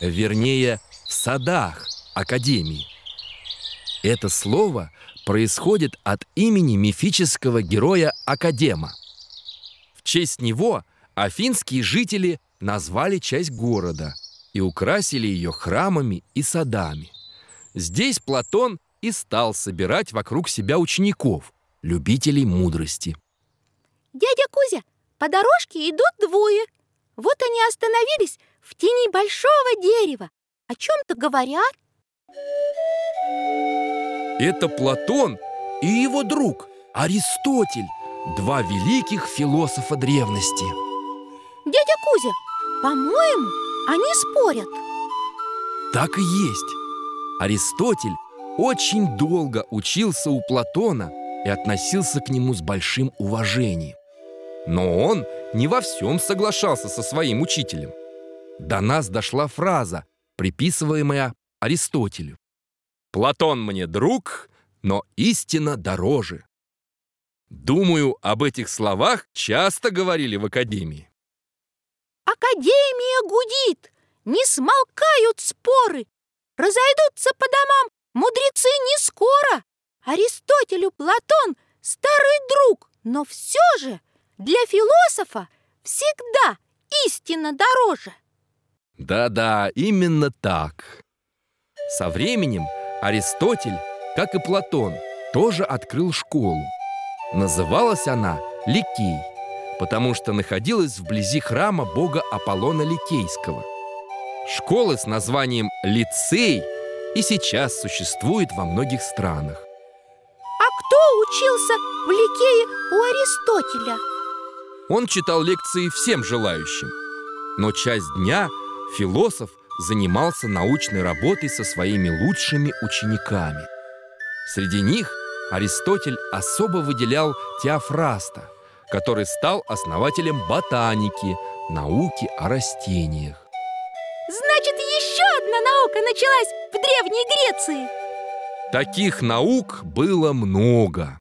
вернее, в садах Академии. Это слово происходит от имени мифического героя Академа. В честь него афинские жители назвали часть города и украсили ее храмами и садами. Здесь Платон и стал собирать вокруг себя учеников, любителей мудрости. Дядя Кузя, по дорожке идут двое. Вот они остановились в тени большого дерева. О чем-то говорят. Это Платон и его друг Аристотель, два великих философа древности. Дядя Кузя, по-моему, они спорят. Так и есть. Аристотель очень долго учился у Платона и относился к нему с большим уважением. Но он не во всем соглашался со своим учителем. До нас дошла фраза, приписываемая Аристотелю. «Платон мне друг, но истина дороже». Думаю, об этих словах часто говорили в Академии. Академия гудит, не смолкают споры, разойдутся по домам мудрецы не скоро. Аристотелю Платон старый друг, но все же для философа всегда истина дороже. Да-да, именно так. Со временем Аристотель, как и Платон, тоже открыл школу. Называлась она Ликей, потому что находилась вблизи храма бога Аполлона Ликейского. Школы с названием «Лицей» и сейчас существует во многих странах. А кто учился в Ликее у Аристотеля? Он читал лекции всем желающим, но часть дня философ занимался научной работой со своими лучшими учениками. Среди них Аристотель особо выделял Теофраста, который стал основателем ботаники, науки о растениях. Значит, еще одна наука началась в Древней Греции. Таких наук было много.